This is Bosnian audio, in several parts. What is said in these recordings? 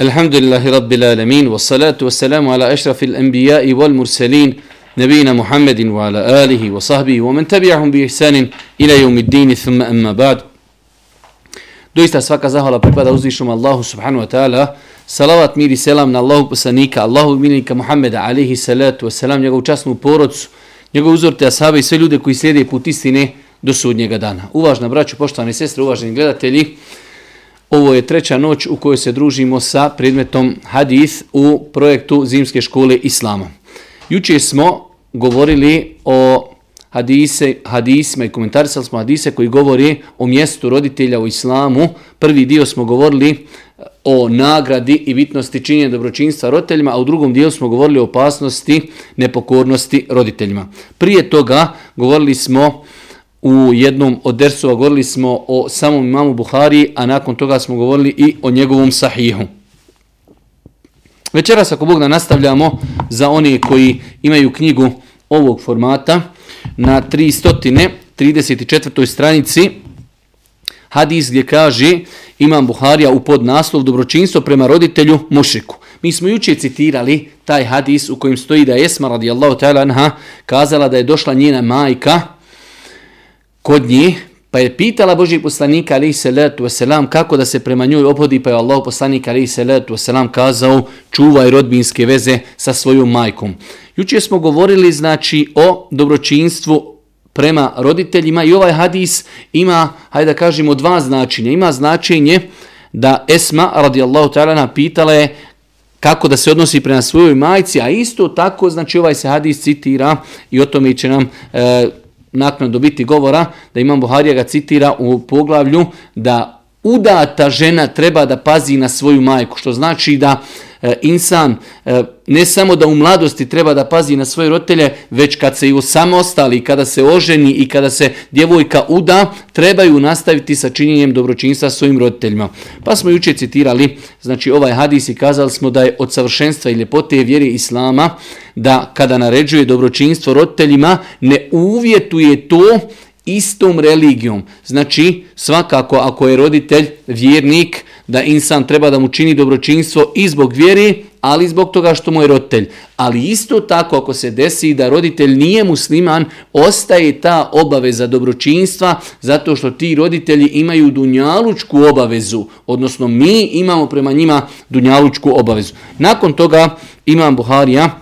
الحمد لله رب العالمين والصلاة والسلام على أشرف الأنبياء والمرسلين نبينا محمد وعلى آله وصحبه ومن تبعهم بإحسان إلى يوم الدين ثم أما بعد Doista svaka zahvala pripada uzvišom Allahu subhanahu wa ta'ala. Salavat, mir i selam na Allahu poslanika, Allahu minika Muhammeda alihi salatu wa salam, njegovu časnu porodcu, njegov uzor te ashabe i sve ljude koji slijede put istine do sudnjega dana. Uvažna braću, poštovani sestre, uvaženi gledatelji, Ovo je treća noć u kojoj se družimo sa predmetom hadith u projektu Zimske škole Islama. Juče smo govorili o hadise, hadisima i komentarisali smo hadise koji govori o mjestu roditelja u Islamu. Prvi dio smo govorili eh, o nagradi i bitnosti činjenja dobročinstva roditeljima, a u drugom dijelu smo govorili o opasnosti nepokornosti roditeljima. Prije toga govorili smo u jednom od dersova govorili smo o samom imamu Buhari, a nakon toga smo govorili i o njegovom sahihu. Večeras ako Bog da nastavljamo za one koji imaju knjigu ovog formata na 334. stranici hadis gdje kaže imam Buharija u podnaslov dobročinstvo prema roditelju mušiku. Mi smo juče citirali taj hadis u kojem stoji da je Esma radijallahu ta'ala anha kazala da je došla njena majka kod njih, pa je pitala Boži poslanika alaihi salatu wasalam kako da se prema njoj obhodi, pa je Allah poslanik alaihi salatu wasalam kazao čuvaj rodbinske veze sa svojom majkom. Juče smo govorili znači o dobročinstvu prema roditeljima i ovaj hadis ima, hajde da kažemo, dva značenja. Ima značenje da Esma radijallahu ta'ala pitala je kako da se odnosi prema svojoj majci, a isto tako, znači ovaj se hadis citira i o tome će nam e, nakon dobiti govora da Imam Buharija ga citira u poglavlju da udata žena treba da pazi na svoju majku, što znači da uh, E, insan e, ne samo da u mladosti treba da pazi na svoje roditelje, već kad se i osamostali, kada se oženi i kada se djevojka uda, trebaju nastaviti sa činjenjem dobročinstva svojim roditeljima. Pa smo juče citirali, znači ovaj hadis i kazali smo da je od savršenstva i ljepote vjere Islama, da kada naređuje dobročinstvo roditeljima, ne uvjetuje to istom religijom. Znači, svakako ako je roditelj vjernik, da insan treba da mu čini dobročinstvo i zbog vjeri, ali zbog toga što mu je roditelj. Ali isto tako ako se desi da roditelj nije musliman, ostaje ta obaveza dobročinstva zato što ti roditelji imaju dunjalučku obavezu, odnosno mi imamo prema njima dunjalučku obavezu. Nakon toga imam Buharija,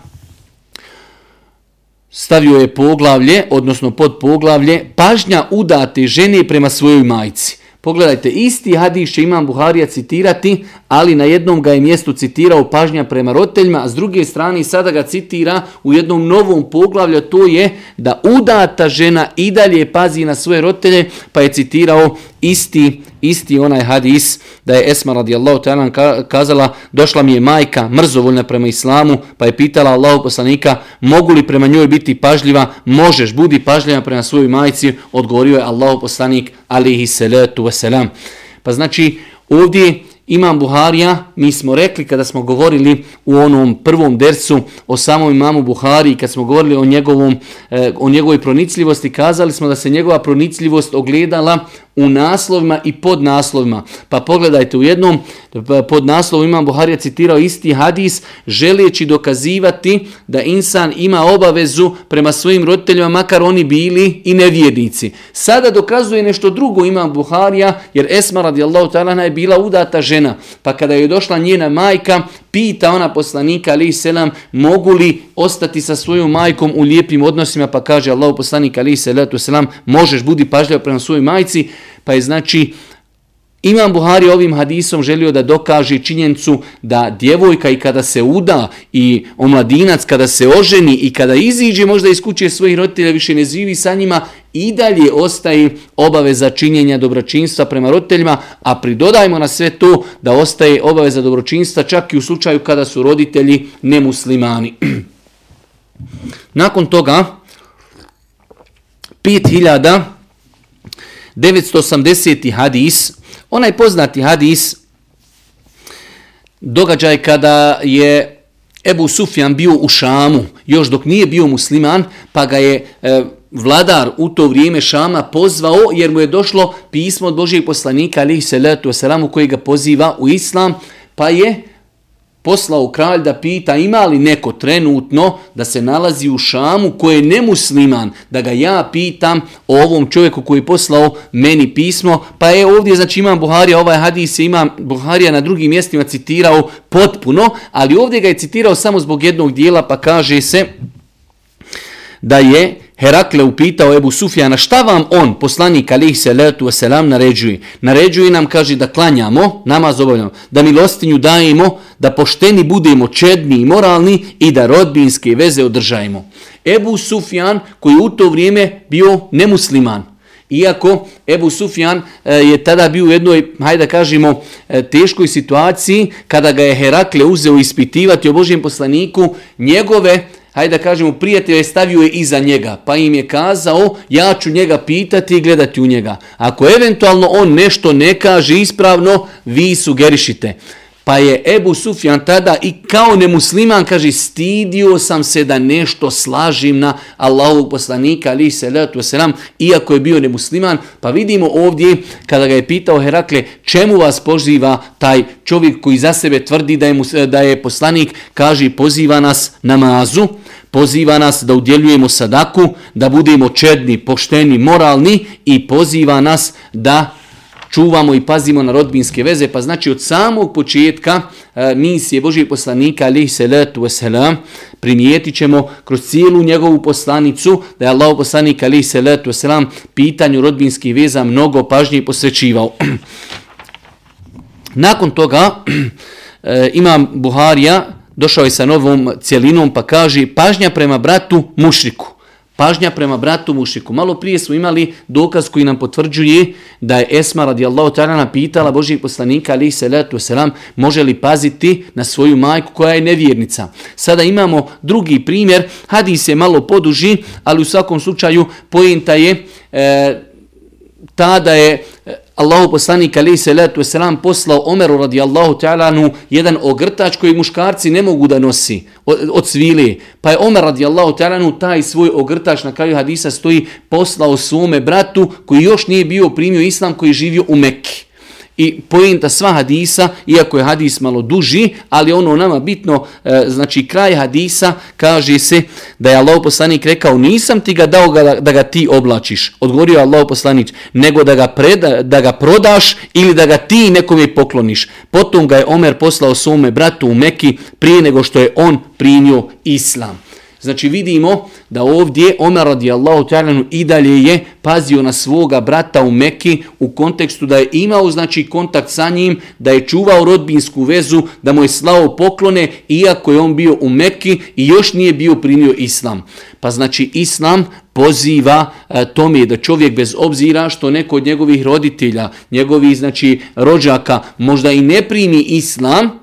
stavio je poglavlje, odnosno pod poglavlje, pažnja udate žene prema svojoj majci. Pogledajte, isti hadis će imam Buharija citirati, ali na jednom ga je mjestu citirao pažnja prema roditeljima, a s druge strane sada ga citira u jednom novom poglavlju, to je da udata žena i dalje pazi na svoje roditelje, pa je citirao isti, isti onaj hadis da je Esma radijallahu ta'ala kazala došla mi je majka mrzovoljna prema islamu pa je pitala Allahu poslanika mogu li prema njoj biti pažljiva? Možeš budi pažljiva prema svojoj majci odgovorio je Allahu poslanik alihi salatu wasalam. Pa znači ovdje Imam Buharija, mi smo rekli kada smo govorili u onom prvom dersu o samom imamu Buhari, kad smo govorili o, njegovom, eh, o njegovoj pronicljivosti, kazali smo da se njegova pronicljivost ogledala u naslovima i pod naslovima. Pa pogledajte, u jednom pa pod naslovu imam Buharija citirao isti hadis, želeći dokazivati da insan ima obavezu prema svojim roditeljima, makar oni bili i nevjednici. Sada dokazuje nešto drugo imam Buharija, jer Esma radijallahu ta'ala je bila udata žena. Pa kada je došla njena majka, pita ona poslanika ali selam mogu li ostati sa svojom majkom u lijepim odnosima? Pa kaže Allahu poslanik ali selam možeš budi pažljiv prema svojoj majci. Pa je znači Imam Buhari ovim hadisom želio da dokaže činjencu da djevojka i kada se uda i omladinac kada se oženi i kada iziđe možda iz kuće svojih roditelja više ne živi sa njima i dalje ostaje obaveza činjenja dobročinstva prema roditeljima, a pridodajmo na sve to da ostaje obaveza dobročinstva čak i u slučaju kada su roditelji nemuslimani. Nakon toga 5000 980. hadis Onaj poznati hadis, događaj kada je Ebu Sufjan bio u Šamu, još dok nije bio musliman, pa ga je e, vladar u to vrijeme Šama pozvao, jer mu je došlo pismo od Božijeg poslanika, alihi salatu wasalam, koji ga poziva u Islam, pa je poslao kralj da pita ima li neko trenutno da se nalazi u Šamu koji je nemusliman, da ga ja pitam o ovom čovjeku koji je poslao meni pismo, pa je ovdje, znači imam Buharija, ovaj hadis je imam Buharija na drugim mjestima citirao potpuno, ali ovdje ga je citirao samo zbog jednog dijela, pa kaže se da je Herakle upitao Ebu Sufjana šta vam on, poslanik alih salatu wasalam, naređuje. Naređuje nam, kaže, da klanjamo, namaz obavljamo, da milostinju dajemo, da pošteni budemo čedni i moralni i da rodbinske veze održajemo. Ebu Sufjan, koji u to vrijeme bio nemusliman, Iako Ebu Sufjan e, je tada bio u jednoj, hajde da kažemo, e, teškoj situaciji, kada ga je Herakle uzeo ispitivati o Božijem poslaniku, njegove hajde da kažemo, prijatelj stavio je iza njega, pa im je kazao, ja ću njega pitati i gledati u njega. Ako eventualno on nešto ne kaže ispravno, vi sugerišite. Pa je Ebu Sufjan tada i kao nemusliman kaže stidio sam se da nešto slažim na Allahovog poslanika ali se letu selam iako je bio nemusliman. Pa vidimo ovdje kada ga je pitao Herakle čemu vas poziva taj čovjek koji za sebe tvrdi da je, eh, da je poslanik kaže poziva nas namazu poziva nas da udjeljujemo sadaku, da budemo čedni, pošteni, moralni i poziva nas da čuvamo i pazimo na rodbinske veze, pa znači od samog početka e, misije Božijeg poslanika alihi salatu wasalam primijetit ćemo kroz cijelu njegovu poslanicu da je Allah poslanik alihi salatu wasalam pitanju rodbinskih veza mnogo pažnje posvećivao. Nakon toga e, imam Buharija došao je sa novom cijelinom pa kaže pažnja prema bratu mušriku. Pažnja prema bratu mušiku. Malo prije smo imali dokaz koji nam potvrđuje da je Esma radijallahu ta'ala pitala Božijeg poslanika ali se letu selam može li paziti na svoju majku koja je nevjernica. Sada imamo drugi primjer, hadis je malo poduži, ali u svakom slučaju pojenta je e, ta da je Allahu poslanik ali se letu selam poslao Omeru radijallahu ta'ala nu jedan ogrtač koji muškarci ne mogu da nosi od, od svile. Pa je Omer radijallahu ta'ala taj svoj ogrtač na kraju hadisa stoji poslao svome bratu koji još nije bio primio islam koji živio u Mekki. I pojenta sva hadisa, iako je hadis malo duži, ali ono nama bitno, e, znači kraj hadisa kaže se da je Allah poslanik rekao nisam ti ga dao ga, da ga ti oblačiš. Odgovorio Allah poslanik, nego da ga, preda, da ga prodaš ili da ga ti nekom je pokloniš. Potom ga je Omer poslao svome bratu u Meki prije nego što je on primio islam. Znači vidimo da ovdje Omer radijallahu ta'ala i dalje je pazio na svoga brata u Mekki u kontekstu da je imao znači kontakt sa njim, da je čuvao rodbinsku vezu, da mu je slao poklone iako je on bio u Mekki i još nije bio primio islam. Pa znači islam poziva e, tome da čovjek bez obzira što neko od njegovih roditelja, njegovih znači rođaka možda i ne primi islam,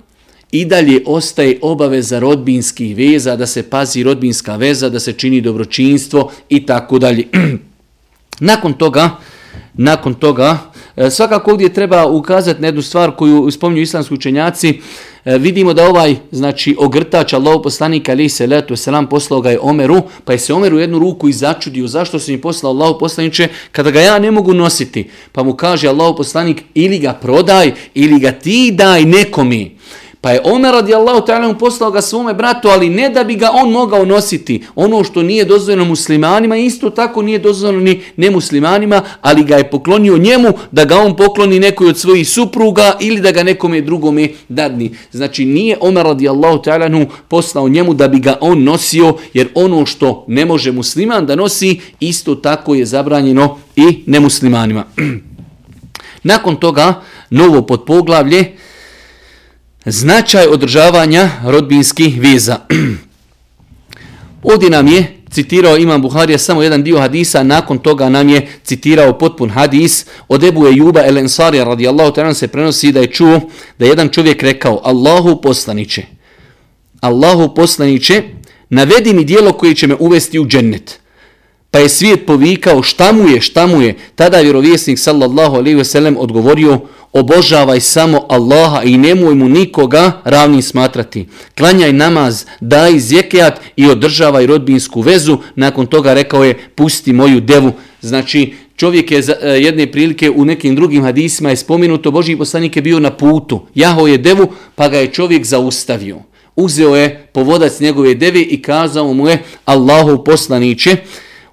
i dalje ostaje obaveza rodbinskih veza, da se pazi rodbinska veza, da se čini dobročinstvo i tako dalje. nakon toga, nakon toga, e, svakako ovdje treba ukazati na jednu stvar koju spominju islamski učenjaci, e, vidimo da ovaj, znači, ogrtač Allahov poslanika ali se letu selam poslao ga je Omeru, pa je se Omeru jednu ruku i začudio, zašto se mi poslao Allahu poslaniče kada ga ja ne mogu nositi? Pa mu kaže Allahu poslanik ili ga prodaj ili ga ti daj nekomi. Pa je Omer radijallahu ta'ala poslao ga svome bratu, ali ne da bi ga on mogao nositi. Ono što nije dozvoljeno muslimanima, isto tako nije dozvoljeno ni nemuslimanima, ali ga je poklonio njemu da ga on pokloni nekoj od svojih supruga ili da ga nekome drugome dadni. Znači nije Omer radijallahu ta'ala poslao njemu da bi ga on nosio, jer ono što ne može musliman da nosi, isto tako je zabranjeno i nemuslimanima. Nakon toga, novo podpoglavlje, Značaj održavanja rodbinskih veza. Ovdje nam je citirao Imam Buharija samo jedan dio hadisa, nakon toga nam je citirao potpun hadis od Ebu Ejuba El Ensarija radijallahu ta'ala se prenosi da je čuo da jedan čovjek rekao Allahu poslaniće, Allahu poslaniće, navedi mi dijelo koje će me uvesti u džennet. Pa je svijet povikao šta mu je, šta mu je. Tada je vjerovjesnik sallallahu alaihi ve sellem odgovorio obožavaj samo Allaha i nemoj mu nikoga ravnim smatrati. Klanjaj namaz, daj zjekijat i održavaj rodbinsku vezu. Nakon toga rekao je, pusti moju devu. Znači, čovjek je e, jedne prilike u nekim drugim hadisima je spomenuto, Boži poslanik je bio na putu, jaho je devu, pa ga je čovjek zaustavio. Uzeo je povodac njegove deve i kazao mu je, Allahu poslaniće,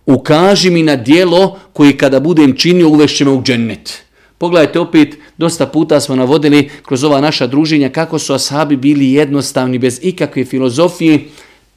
ukaži mi na dijelo koji kada budem činio uvešće me u džennet. Pogledajte opet, dosta puta smo navodili kroz ova naša druženja kako su ashabi bili jednostavni, bez ikakve filozofije,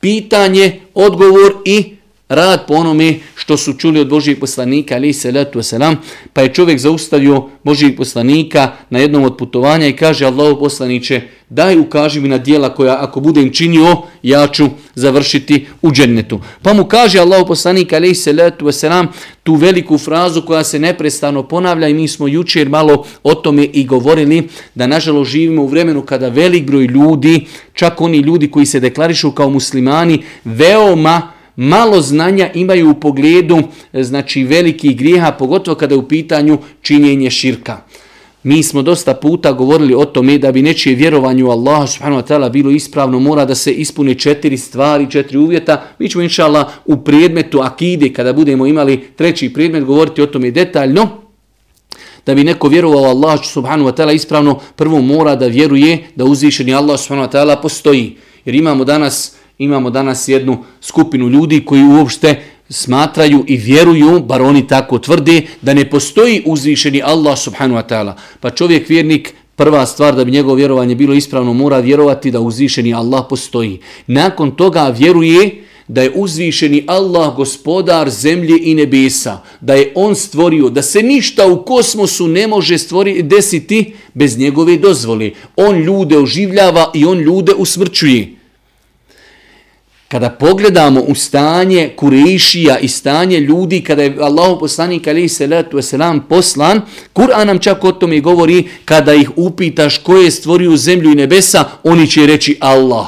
pitanje, odgovor i rad po onome što su čuli od Božijeg poslanika, ali se letu selam, pa je čovjek zaustavio Božijeg poslanika na jednom od putovanja i kaže Allahu poslaniće, daj ukaži mi na dijela koja ako budem činio, ja ću završiti u džennetu. Pa mu kaže Allahu poslanik, ali se letu selam, tu veliku frazu koja se neprestano ponavlja i mi smo jučer malo o tome i govorili da nažalost živimo u vremenu kada velik broj ljudi, čak oni ljudi koji se deklarišu kao muslimani, veoma malo znanja imaju u pogledu e, znači velikih grijeha, pogotovo kada je u pitanju činjenje širka. Mi smo dosta puta govorili o tome da bi nečije vjerovanje u Allaha subhanahu wa ta'ala bilo ispravno, mora da se ispune četiri stvari, četiri uvjeta. Mi ćemo inšala u predmetu akide, kada budemo imali treći predmet, govoriti o tome detaljno. Da bi neko vjerovao u Allah subhanahu wa ta'ala ispravno, prvo mora da vjeruje da uzvišeni Allah subhanahu wa ta'ala postoji. Jer imamo danas imamo danas jednu skupinu ljudi koji uopšte smatraju i vjeruju, bar oni tako tvrde, da ne postoji uzvišeni Allah subhanu wa ta'ala. Pa čovjek vjernik, prva stvar da bi njegovo vjerovanje bilo ispravno, mora vjerovati da uzvišeni Allah postoji. Nakon toga vjeruje da je uzvišeni Allah gospodar zemlje i nebesa, da je on stvorio, da se ništa u kosmosu ne može stvori, desiti bez njegove dozvole. On ljude oživljava i on ljude usmrćuje. Kada pogledamo u stanje Kurešija i stanje ljudi, kada je Allah poslanik alaihi salatu wasalam poslan, Kur'an nam čak o tome govori, kada ih upitaš ko je stvorio zemlju i nebesa, oni će reći Allah.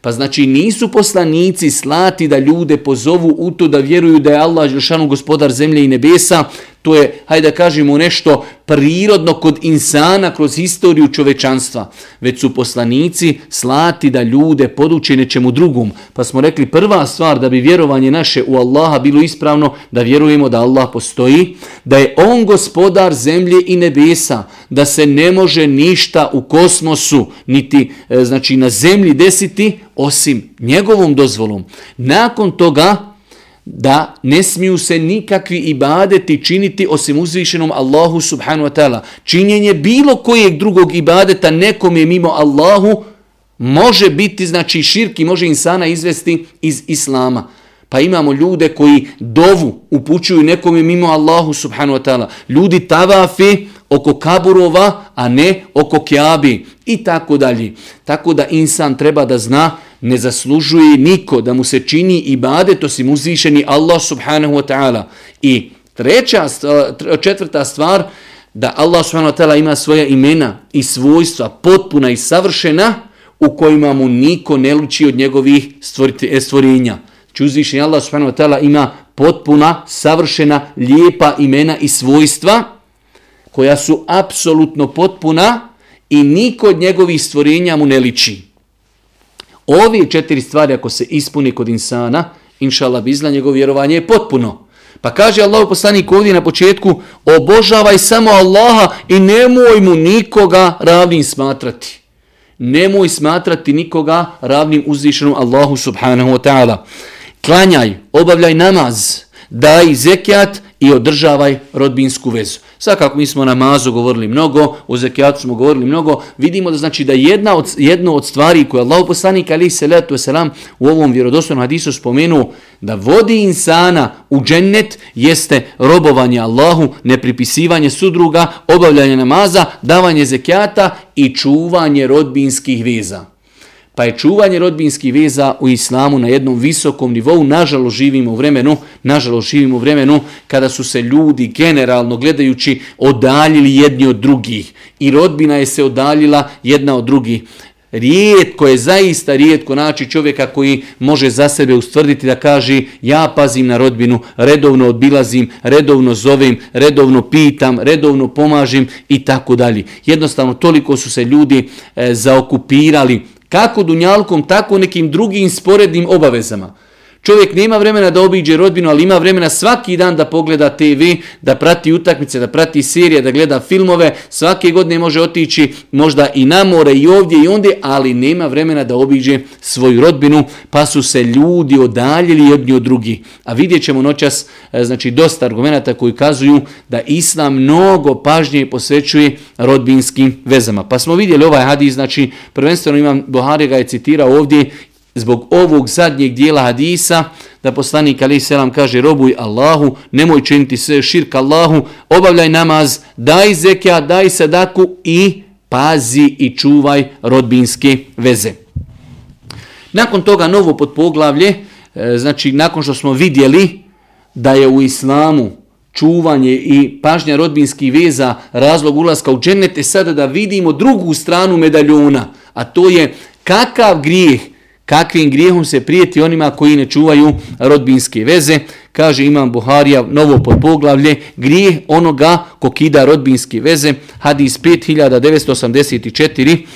Pa znači nisu poslanici slati da ljude pozovu u to da vjeruju da je Allah Želšanu gospodar zemlje i nebesa, to je, hajde da kažemo, nešto prirodno kod insana kroz historiju čovečanstva. Već su poslanici slati da ljude poduče nečemu drugom. Pa smo rekli prva stvar da bi vjerovanje naše u Allaha bilo ispravno, da vjerujemo da Allah postoji, da je On gospodar zemlje i nebesa, da se ne može ništa u kosmosu, niti e, znači na zemlji desiti, osim njegovom dozvolom. Nakon toga, da ne smiju se nikakvi ibadeti činiti osim uzvišenom Allahu subhanu wa ta'ala. Činjenje bilo kojeg drugog ibadeta nekom je mimo Allahu može biti, znači širki, može insana izvesti iz Islama. Pa imamo ljude koji dovu upućuju nekom je mimo Allahu subhanu wa ta'ala. Ljudi tavafi oko kaburova, a ne oko kjabi i tako dalje. Tako da insan treba da zna ne zaslužuje niko da mu se čini ibadet osim uzvišeni Allah subhanahu wa ta'ala. I treća, četvrta stvar, da Allah subhanahu wa ta'ala ima svoja imena i svojstva potpuna i savršena u kojima mu niko ne luči od njegovih e, stvorenja. Znači uzvišeni Allah subhanahu wa ta'ala ima potpuna, savršena, lijepa imena i svojstva koja su apsolutno potpuna i niko od njegovih stvorenja mu ne liči. Ove četiri stvari ako se ispuni kod insana, inšala Allah, bizla njegovo vjerovanje je potpuno. Pa kaže Allah poslanik ovdje na početku, obožavaj samo Allaha i nemoj mu nikoga ravnim smatrati. Nemoj smatrati nikoga ravnim uzvišenom Allahu subhanahu wa ta'ala. Klanjaj, obavljaj namaz, daj zekijat i održavaj rodbinsku vezu. Svakako mi smo na namazu govorili mnogo, o zekijatu smo govorili mnogo, vidimo da znači da jedna od, jedno od stvari koje Allah poslanik ali se letu selam u ovom vjerodostojnom hadisu spomenu da vodi insana u džennet jeste robovanje Allahu, nepripisivanje sudruga, obavljanje namaza, davanje zekijata i čuvanje rodbinskih veza. Pa je čuvanje rodbinskih veza u islamu na jednom visokom nivou. Nažalost živimo u vremenu, nažalost živimo u vremenu kada su se ljudi generalno gledajući odaljili jedni od drugih. I rodbina je se odaljila jedna od drugih. Rijetko je, zaista rijetko naći čovjeka koji može za sebe ustvrditi da kaže ja pazim na rodbinu, redovno odbilazim, redovno zovem, redovno pitam, redovno pomažim i tako dalje. Jednostavno toliko su se ljudi e, zaokupirali kako dunjalkom, tako nekim drugim sporednim obavezama. Čovjek nema vremena da obiđe rodbinu, ali ima vremena svaki dan da pogleda TV, da prati utakmice, da prati serije, da gleda filmove. Svake godine može otići možda i na more i ovdje i ondje, ali nema vremena da obiđe svoju rodbinu, pa su se ljudi odaljili jedni od drugi. A vidjet ćemo noćas e, znači, dosta argumenta koji kazuju da Islam mnogo pažnje posvećuje rodbinskim vezama. Pa smo vidjeli ovaj hadis, znači prvenstveno imam Buhari ga je citirao ovdje zbog ovog zadnjeg dijela hadisa, da poslanik Ali Selam kaže robuj Allahu, nemoj činiti sve širk Allahu, obavljaj namaz, daj zekja, daj sadaku i pazi i čuvaj rodbinske veze. Nakon toga novo podpoglavlje, e, znači nakon što smo vidjeli da je u islamu čuvanje i pažnja rodbinskih veza razlog ulaska u džennet, e sada da vidimo drugu stranu medaljona, a to je kakav grijeh kakvim grijehom se prijeti onima koji ne čuvaju rodbinske veze. Kaže Imam Buharija, novo podpoglavlje, grijeh onoga ko kida rodbinske veze, hadis 5984,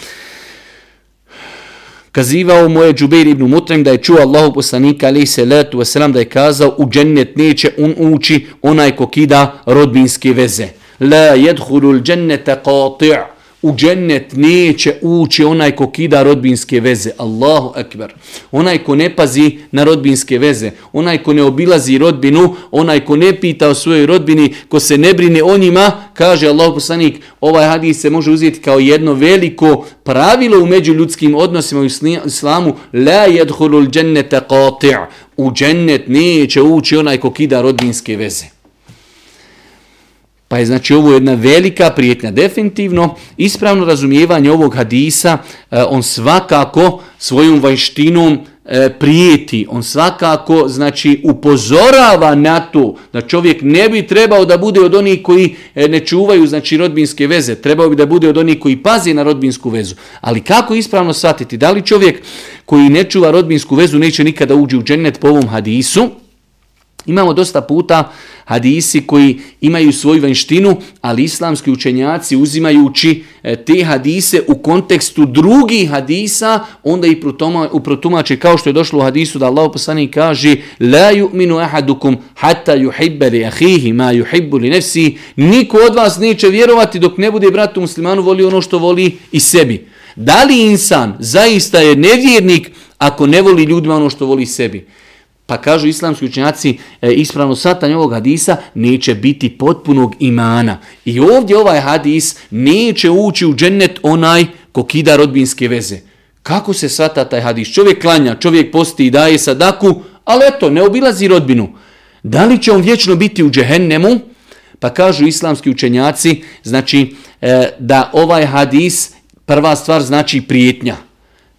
kazivao mu je Džubeir ibn Mutrim da je čuo Allahu poslanika alaihi salatu wasalam da je kazao u džennet neće on ući onaj ko kida rodbinske veze. La jedhulul džennete qati' u džennet neće ući onaj ko kida rodbinske veze. Allahu ekber. Onaj ko ne pazi na rodbinske veze. Onaj ko ne obilazi rodbinu. Onaj ko ne pita o svojoj rodbini. Ko se ne brine o njima. Kaže Allahu poslanik. Ovaj hadis se može uzeti kao jedno veliko pravilo u međuljudskim odnosima u islamu. La jedhulul džennete qati' U džennet neće ući onaj ko kida rodbinske veze. Pa je znači ovo jedna velika prijetnja. Definitivno ispravno razumijevanje ovog hadisa, e, on svakako svojom vanštinom e, prijeti, on svakako znači upozorava na to da čovjek ne bi trebao da bude od onih koji e, ne čuvaju znači rodbinske veze, trebao bi da bude od onih koji pazi na rodbinsku vezu. Ali kako ispravno shvatiti? Da li čovjek koji ne čuva rodbinsku vezu neće nikada uđi u džennet po ovom hadisu? Imamo dosta puta hadisi koji imaju svoju vanštinu, ali islamski učenjaci uzimajući e, te hadise u kontekstu drugih hadisa, onda i protumače kao što je došlo u hadisu da Allah poslani kaže La yu'minu ahadukum hatta yuhibbe li ahihi ma yuhibbu li nefsi Niko od vas neće vjerovati dok ne bude bratu muslimanu voli ono što voli i sebi. Da li insan zaista je nevjernik ako ne voli ljudima ono što voli sebi? Pa kažu islamski učenjaci, e, ispravno satanje ovog hadisa neće biti potpunog imana. I ovdje ovaj hadis neće ući u džennet onaj ko kida rodbinske veze. Kako se sata taj hadis? Čovjek klanja, čovjek posti i daje sadaku, ali eto, ne obilazi rodbinu. Da li će on vječno biti u džehennemu? Pa kažu islamski učenjaci, znači e, da ovaj hadis, prva stvar znači prijetnja.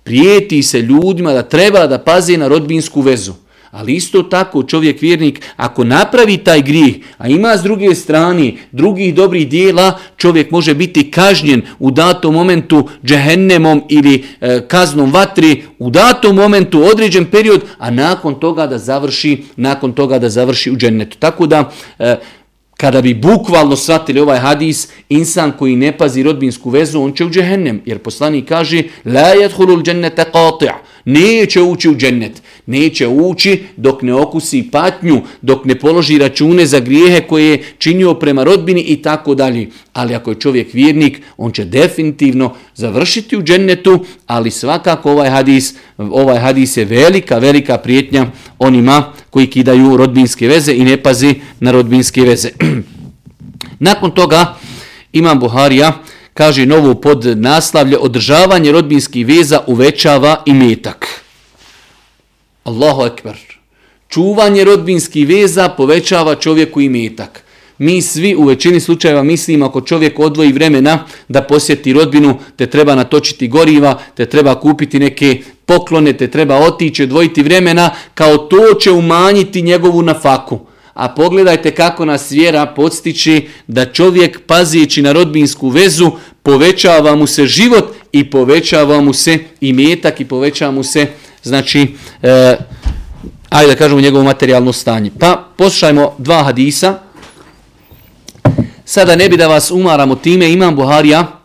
Prijeti se ljudima da treba da pazi na rodbinsku vezu. Ali isto tako čovjek vjernik, ako napravi taj grijeh, a ima s druge strane drugih dobrih dijela, čovjek može biti kažnjen u datom momentu džehennemom ili e, kaznom vatri, u datom momentu određen period, a nakon toga da završi, nakon toga da završi u džennetu. Tako da, e, kada bi bukvalno shvatili ovaj hadis, insan koji ne pazi rodbinsku vezu, on će u džehennem. Jer poslanik kaže, la yadkhulul džennete qati' Neće ući u džennet. Neće ući dok ne okusi patnju, dok ne položi račune za grijehe koje je činio prema rodbini i tako dalje. Ali ako je čovjek vjernik, on će definitivno završiti u džennetu, ali svakako ovaj hadis, ovaj hadis je velika, velika prijetnja onima koji kidaju rodbinske veze i ne pazi na rodbinske veze. Nakon toga imam Buharija, kaže novo pod naslavlje održavanje rodbinskih veza uvećava i metak. Allahu ekber. Čuvanje rodbinskih veza povećava čovjeku i metak. Mi svi u većini slučajeva mislimo ako čovjek odvoji vremena da posjeti rodbinu, te treba natočiti goriva, te treba kupiti neke poklone, te treba otići, odvojiti vremena, kao to će umanjiti njegovu nafaku. A pogledajte kako nas vjera podstiči da čovjek pazijeći na rodbinsku vezu povećava mu se život i povećava mu se i metak i povećava mu se znači e, ajde da kažemo njegovo materijalno stanje. Pa poslušajmo dva hadisa. Sada ne bi da vas umaramo time, imam Buharija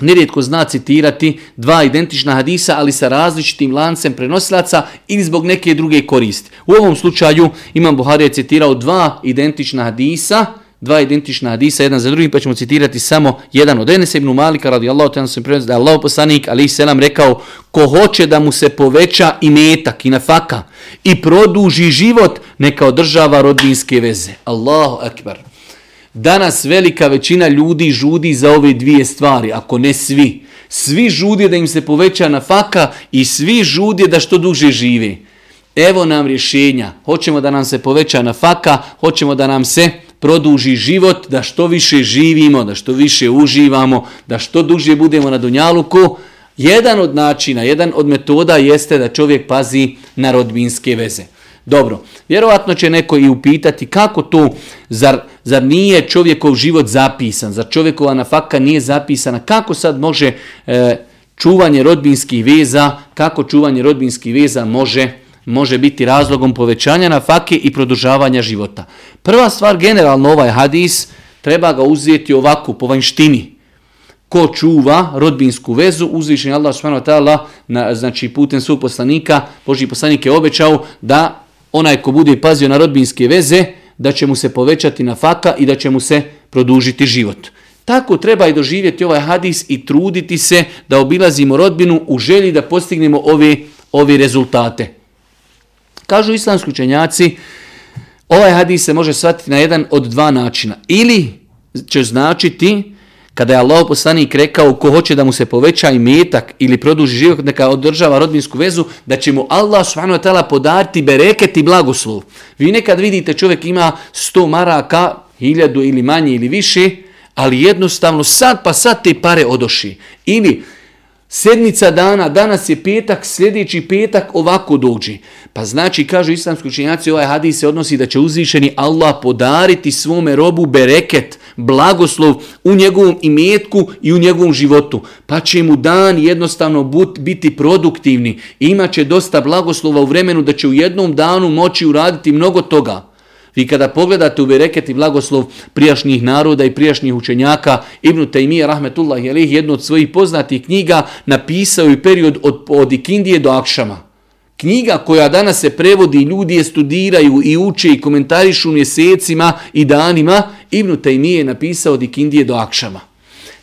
nerijetko zna citirati dva identična hadisa, ali sa različitim lancem prenosilaca ili zbog neke druge koristi. U ovom slučaju Imam Buhari je citirao dva identična hadisa, dva identična hadisa, jedan za drugim, pa ćemo citirati samo jedan od Enesa ibn Malika, radi Allah, da je Allah poslanik, ali selam rekao, ko hoće da mu se poveća i metak i nafaka i produži život, neka održava rodinske veze. Allahu akbar. Danas velika većina ljudi žudi za ove dvije stvari, ako ne svi. Svi žudje da im se poveća nafaka i svi žudje da što duže žive. Evo nam rješenja. Hoćemo da nam se poveća nafaka, hoćemo da nam se produži život, da što više živimo, da što više uživamo, da što duže budemo na Dunjaluku. Jedan od načina, jedan od metoda jeste da čovjek pazi na rodbinske veze. Dobro, vjerovatno će neko i upitati kako to, zar, zar nije čovjekov život zapisan, zar čovjekova nafaka nije zapisana, kako sad može e, čuvanje rodbinskih veza, kako čuvanje rodbinskih veza može može biti razlogom povećanja nafake i produžavanja života. Prva stvar, generalno ovaj hadis, treba ga uzeti ovako, po vanjštini. Ko čuva rodbinsku vezu, uzvišen Allah subhanahu na, znači putem svog poslanika, Boži poslanik je obećao da onaj ko bude pazio na rodbinske veze, da će mu se povećati na faka i da će mu se produžiti život. Tako treba i doživjeti ovaj hadis i truditi se da obilazimo rodbinu u želji da postignemo ove, ove rezultate. Kažu islamski učenjaci, ovaj hadis se može shvatiti na jedan od dva načina. Ili će značiti, kada je Allah poslanik rekao ko hoće da mu se poveća i metak ili produži život, neka održava rodbinsku vezu, da će mu Allah subhanahu wa ta'ala podariti bereket i blagoslov. Vi nekad vidite čovjek ima 100 maraka, hiljadu ili manje ili više, ali jednostavno sad pa sad te pare odoši. Ili sedmica dana, danas je petak, sljedeći petak ovako dođe. Pa znači, kažu islamski učenjaci, ovaj hadis se odnosi da će uzvišeni Allah podariti svome robu bereket, blagoslov u njegovom imetku i u njegovom životu. Pa će mu dan jednostavno biti produktivni. Imaće dosta blagoslova u vremenu da će u jednom danu moći uraditi mnogo toga. Vi kada pogledate u bereket i blagoslov prijašnjih naroda i prijašnjih učenjaka, Ibn Taymiyyah rahmetullahi alejhi jednu od svojih poznatih knjiga napisao je period od, od Ikindije do Akšama. Knjiga koja danas se prevodi, ljudi je studiraju i uče i komentarišu mjesecima i danima, Ibn Taymiye je napisao od Ikindije do Akšama.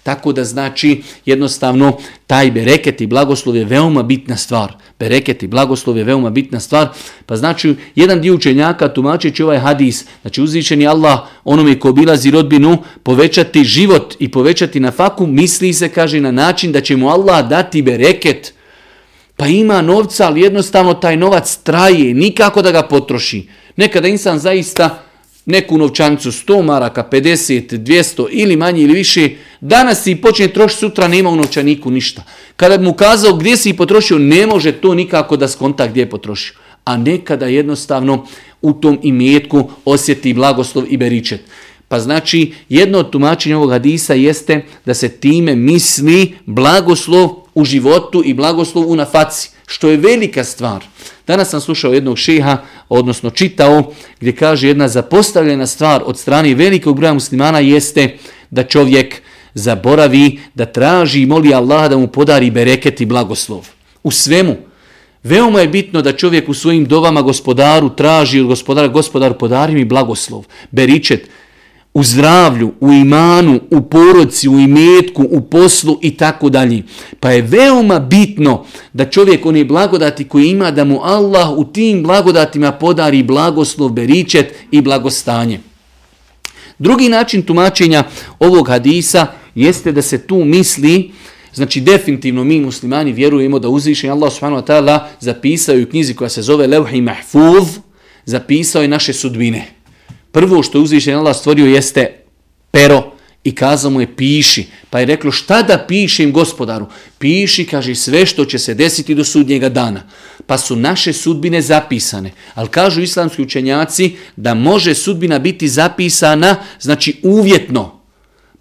Tako da znači jednostavno taj bereket i blagoslov je veoma bitna stvar. Bereket i blagoslov je veoma bitna stvar. Pa znači jedan dio učenjaka tumačeći ovaj hadis, znači uzvišeni Allah onome ko obilazi rodbinu povećati život i povećati na faku, misli se kaže na način da će mu Allah dati bereket, pa ima novca, ali jednostavno taj novac traje, nikako da ga potroši. Nekada insan zaista neku novčanicu 100 maraka, 50, 200 ili manje ili više, danas si počne trošiti, sutra nema u novčaniku ništa. Kada bi mu kazao gdje si potrošio, ne može to nikako da skonta gdje je potrošio. A nekada jednostavno u tom imetku osjeti blagoslov i beričet. Pa znači, jedno od tumačenja ovog hadisa jeste da se time misli blagoslov u životu i blagoslov u nafaci, što je velika stvar. Danas sam slušao jednog šeha, odnosno čitao, gdje kaže jedna zapostavljena stvar od strane velikog broja muslimana jeste da čovjek zaboravi, da traži i moli Allah da mu podari bereket i blagoslov. U svemu. Veoma je bitno da čovjek u svojim dovama gospodaru traži od gospodara, gospodar podari mi blagoslov, beričet, u zdravlju, u imanu, u porodci, u imetku, u poslu i tako dalje. Pa je veoma bitno da čovjek one blagodati koje ima da mu Allah u tim blagodatima podari blagoslov, beričet i blagostanje. Drugi način tumačenja ovog hadisa jeste da se tu misli, znači definitivno mi muslimani vjerujemo da uzvišenje Allah subhanahu wa ta'ala zapisao u knjizi koja se zove Levhi Mahfuz, zapisao je naše sudbine. Prvo što je uzvišen Allah stvorio jeste pero i kazao mu je piši. Pa je reklo šta da pišem gospodaru? Piši, kaže, sve što će se desiti do sudnjega dana. Pa su naše sudbine zapisane. Ali kažu islamski učenjaci da može sudbina biti zapisana, znači uvjetno.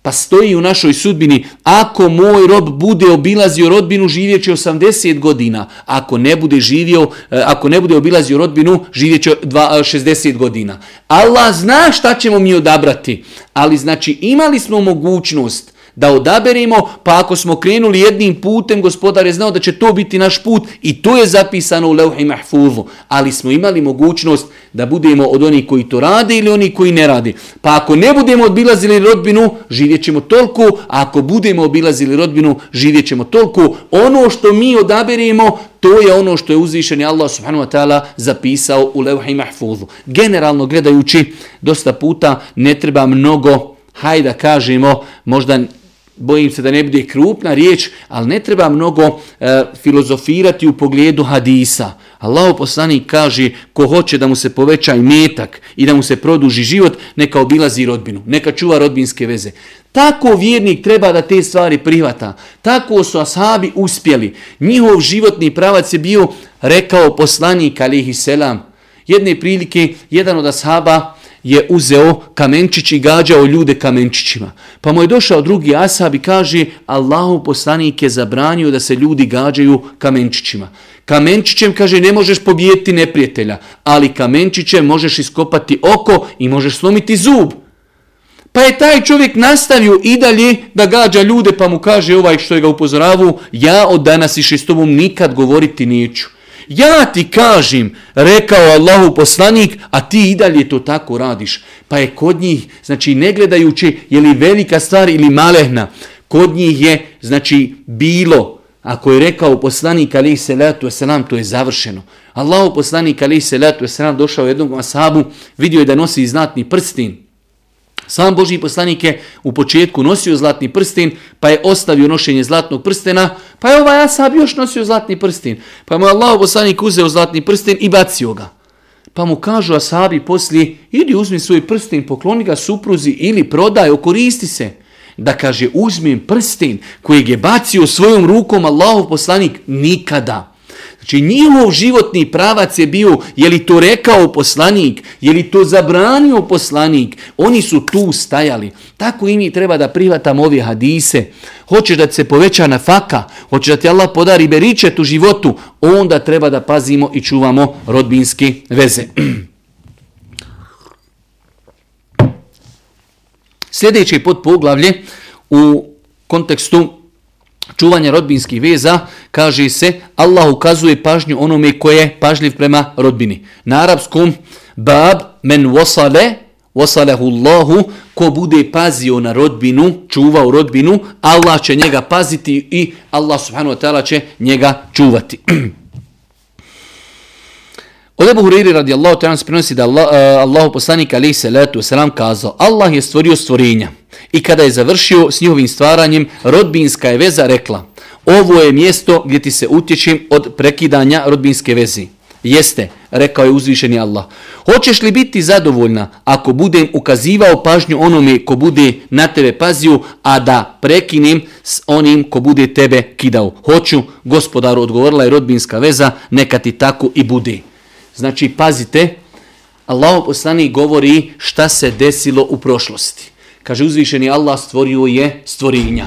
Pa stoji u našoj sudbini, ako moj rob bude obilazio rodbinu, živjet 80 godina. Ako ne bude živio, e, ako ne bude obilazio rodbinu, živjet će 60 godina. Allah zna šta ćemo mi odabrati, ali znači imali smo mogućnost Da odaberemo, pa ako smo krenuli jednim putem, gospodar je znao da će to biti naš put i to je zapisano u Leuhi Mahfuzu. Ali smo imali mogućnost da budemo od onih koji to rade ili oni koji ne rade. Pa ako ne budemo obilazili rodbinu, živjet ćemo toliko, a ako budemo obilazili rodbinu, živjet ćemo toliko. Ono što mi odaberemo, to je ono što je uzvišeni Allah subhanahu wa ta'ala zapisao u Leuhi Mahfuzu. Generalno gledajući, dosta puta ne treba mnogo hajde da kažemo, možda bojim se da ne bude krupna riječ, ali ne treba mnogo e, filozofirati u pogledu hadisa. Allahu poslanik kaže ko hoće da mu se poveća i metak i da mu se produži život, neka obilazi rodbinu, neka čuva rodbinske veze. Tako vjernik treba da te stvari prihvata. Tako su ashabi uspjeli. Njihov životni pravac je bio, rekao poslanik alihi selam. Jedne prilike, jedan od ashaba, je uzeo kamenčić i gađao ljude kamenčićima. Pa mu je došao drugi asab i kaže Allahu poslanik je zabranio da se ljudi gađaju kamenčićima. Kamenčićem, kaže, ne možeš pobijeti neprijatelja, ali kamenčićem možeš iskopati oko i možeš slomiti zub. Pa je taj čovjek nastavio i dalje da gađa ljude, pa mu kaže ovaj što je ga upozoravu, ja od danas i s tobom nikad govoriti neću. Ja ti kažem, rekao Allahu poslanik, a ti i dalje to tako radiš. Pa je kod njih, znači ne gledajući je li velika stvar ili malehna, kod njih je, znači, bilo, ako je rekao poslanik alaih salatu wasalam, to je završeno. Allahu poslanik alaih salatu wasalam došao jednom asabu, vidio je da nosi znatni prstin, Sam Boži poslanik je u početku nosio zlatni prsten, pa je ostavio nošenje zlatnog prstena, pa je ovaj Asab još nosio zlatni prsten. Pa mu je Allah poslanik uzeo zlatni prsten i bacio ga. Pa mu kažu Asabi poslije, idi uzmi svoj prsten, pokloni ga supruzi ili prodaj, okoristi se. Da kaže, uzmem prsten kojeg je bacio svojom rukom Allahov poslanik, nikada. Znači njihov životni pravac je bio, je li to rekao poslanik, je li to zabranio poslanik, oni su tu stajali. Tako i mi treba da prihvatamo ove hadise. Hoćeš da se poveća na faka, hoćeš da ti Allah podari beričet u životu, onda treba da pazimo i čuvamo rodbinske veze. Sljedeće pod poglavlje u kontekstu Čuvanje rodbinskih veza, kaže se, Allah ukazuje pažnju onome koje je pažljiv prema rodbini. Na arapskom, bab men wasale, wasalehu Allahu, ko bude pazio na rodbinu, čuvao rodbinu, Allah će njega paziti i Allah subhanahu wa ta'ala će njega čuvati. Od Ebu Hureyri radi Allahu ta'ala se prenosi da Allah, uh, Allahu poslanik alaihi salatu wasalam kazao Allah je stvorio stvorenja i kada je završio s njihovim stvaranjem rodbinska je veza rekla ovo je mjesto gdje ti se utječim od prekidanja rodbinske vezi. Jeste, rekao je uzvišeni Allah. Hoćeš li biti zadovoljna ako budem ukazivao pažnju onome ko bude na tebe pazio, a da prekinem s onim ko bude tebe kidao? Hoću, gospodaru, odgovorila je rodbinska veza, neka ti tako i bude. Znači, pazite, Allah poslani govori šta se desilo u prošlosti. Kaže uzvišeni Allah stvorio je stvorinja.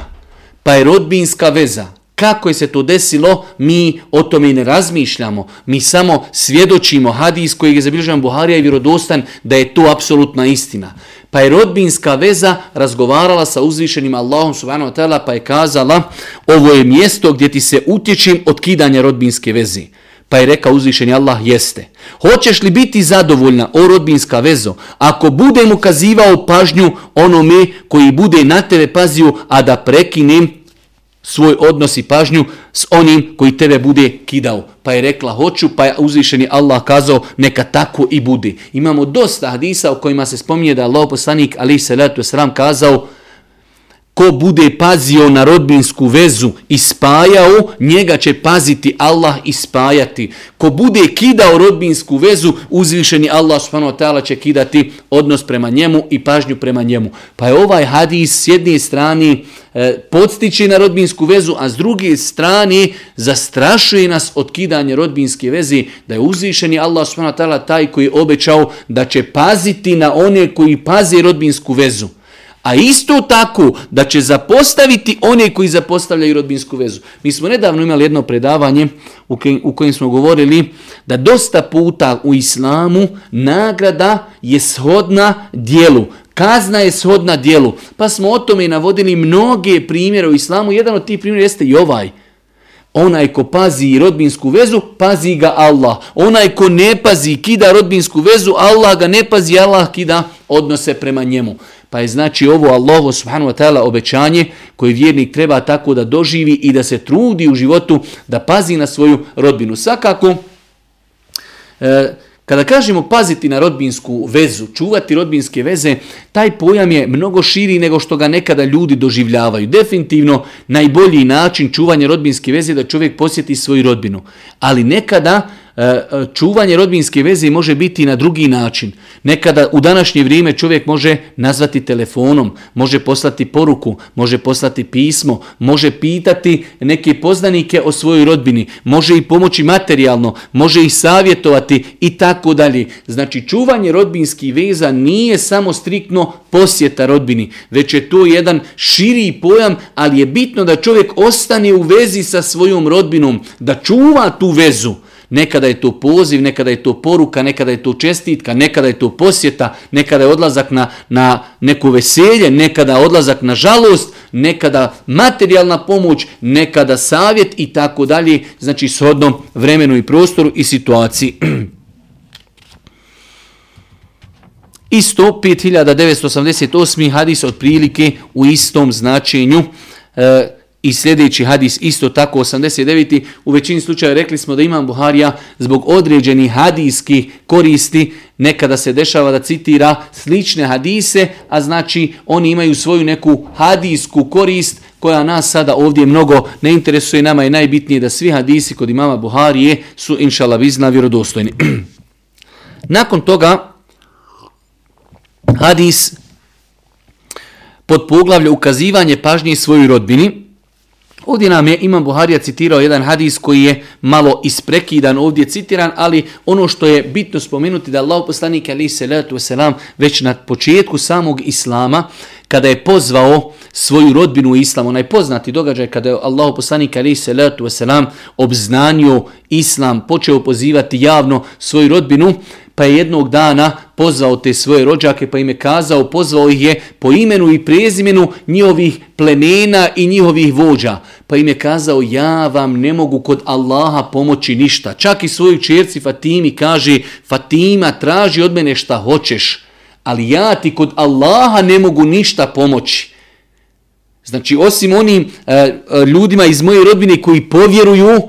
Pa je rodbinska veza. Kako je se to desilo, mi o tome ne razmišljamo. Mi samo svjedočimo hadis koji je zabilježan Buharija i vjerodostan da je to apsolutna istina. Pa je rodbinska veza razgovarala sa uzvišenim Allahom subhanahu wa ta'ala pa je kazala ovo je mjesto gdje ti se utječim od kidanja rodbinske veze. Pa je rekao uzvišeni Allah, jeste. Hoćeš li biti zadovoljna o rodbinska vezo, ako budem ukazivao pažnju onome koji bude na tebe pazio, a da prekinem svoj odnos i pažnju s onim koji tebe bude kidao. Pa je rekla, hoću, pa je uzvišeni Allah kazao, neka tako i bude. Imamo dosta hadisa u kojima se spominje da Allah poslanik, ali se letu sram kazao, ko bude pazio na rodbinsku vezu i spajao, njega će paziti Allah i spajati. Ko bude kidao rodbinsku vezu, uzvišeni Allah subhanahu wa ta'ala će kidati odnos prema njemu i pažnju prema njemu. Pa je ovaj hadis s jedne strane e, podstiče na rodbinsku vezu, a s druge strane zastrašuje nas od kidanja rodbinske veze, da je uzvišeni Allah subhanahu wa ta'ala taj koji je obećao da će paziti na one koji paze rodbinsku vezu. A isto tako da će zapostaviti one koji zapostavljaju rodbinsku vezu. Mi smo nedavno imali jedno predavanje u kojem smo govorili da dosta puta u islamu nagrada je shodna dijelu. Kazna je shodna dijelu. Pa smo o tome navodili mnoge primjere u islamu. Jedan od tih primjera jeste i ovaj. Onaj ko pazi rodbinsku vezu, pazi ga Allah. Onaj ko ne pazi, kida rodbinsku vezu, Allah ga ne pazi, Allah kida odnose prema njemu. Pa je znači ovo Allahu subhanahu wa ta'ala obećanje koje vjernik treba tako da doživi i da se trudi u životu da pazi na svoju rodbinu. Svakako, e, kada kažemo paziti na rodbinsku vezu, čuvati rodbinske veze, taj pojam je mnogo širi nego što ga nekada ljudi doživljavaju. Definitivno najbolji način čuvanja rodbinske veze je da čovjek posjeti svoju rodbinu. Ali nekada E, e, čuvanje rodbinske veze može biti na drugi način. Nekada u današnje vrijeme čovjek može nazvati telefonom, može poslati poruku, može poslati pismo, može pitati neke poznanike o svojoj rodbini, može i pomoći materijalno, može ih savjetovati i tako dalje. Znači čuvanje rodbinskih veza nije samo striktno posjeta rodbini, već je to jedan širi pojam, ali je bitno da čovjek ostane u vezi sa svojom rodbinom, da čuva tu vezu. Nekada je to poziv, nekada je to poruka, nekada je to čestitka, nekada je to posjeta, nekada je odlazak na, na neku veselje, nekada odlazak na žalost, nekada materijalna pomoć, nekada savjet i tako dalje, znači shodno vremenu i prostoru i situaciji. I 105.988. hadis otprilike u istom značenju. E, I sljedeći hadis isto tako 89. U većini slučaja rekli smo da imam Buharija zbog određenih hadijskih koristi nekada se dešava da citira slične hadise, a znači oni imaju svoju neku hadijsku korist koja nas sada ovdje mnogo ne interesuje. Nama je najbitnije da svi hadisi kod imama Buharije su inšala vizna vjerodostojni. Nakon toga hadis pod poglavlje ukazivanje pažnje svojoj rodbini, Ovdje nam je Imam Buharija citirao jedan hadis koji je malo isprekidan ovdje citiran, ali ono što je bitno spomenuti da Allah poslanik ali se letu selam već na početku samog islama kada je pozvao svoju rodbinu u islam, onaj poznati događaj kada je Allah poslanik ali se letu selam obznanio islam, počeo pozivati javno svoju rodbinu, pa je jednog dana pozvao te svoje rođake, pa im je kazao, pozvao ih je po imenu i prezimenu njihovih plemena i njihovih vođa. Pa im je kazao, ja vam ne mogu kod Allaha pomoći ništa. Čak i svoju čerci Fatimi kaže, Fatima traži od mene šta hoćeš, ali ja ti kod Allaha ne mogu ništa pomoći. Znači, osim onim e, e ljudima iz moje rodbine koji povjeruju,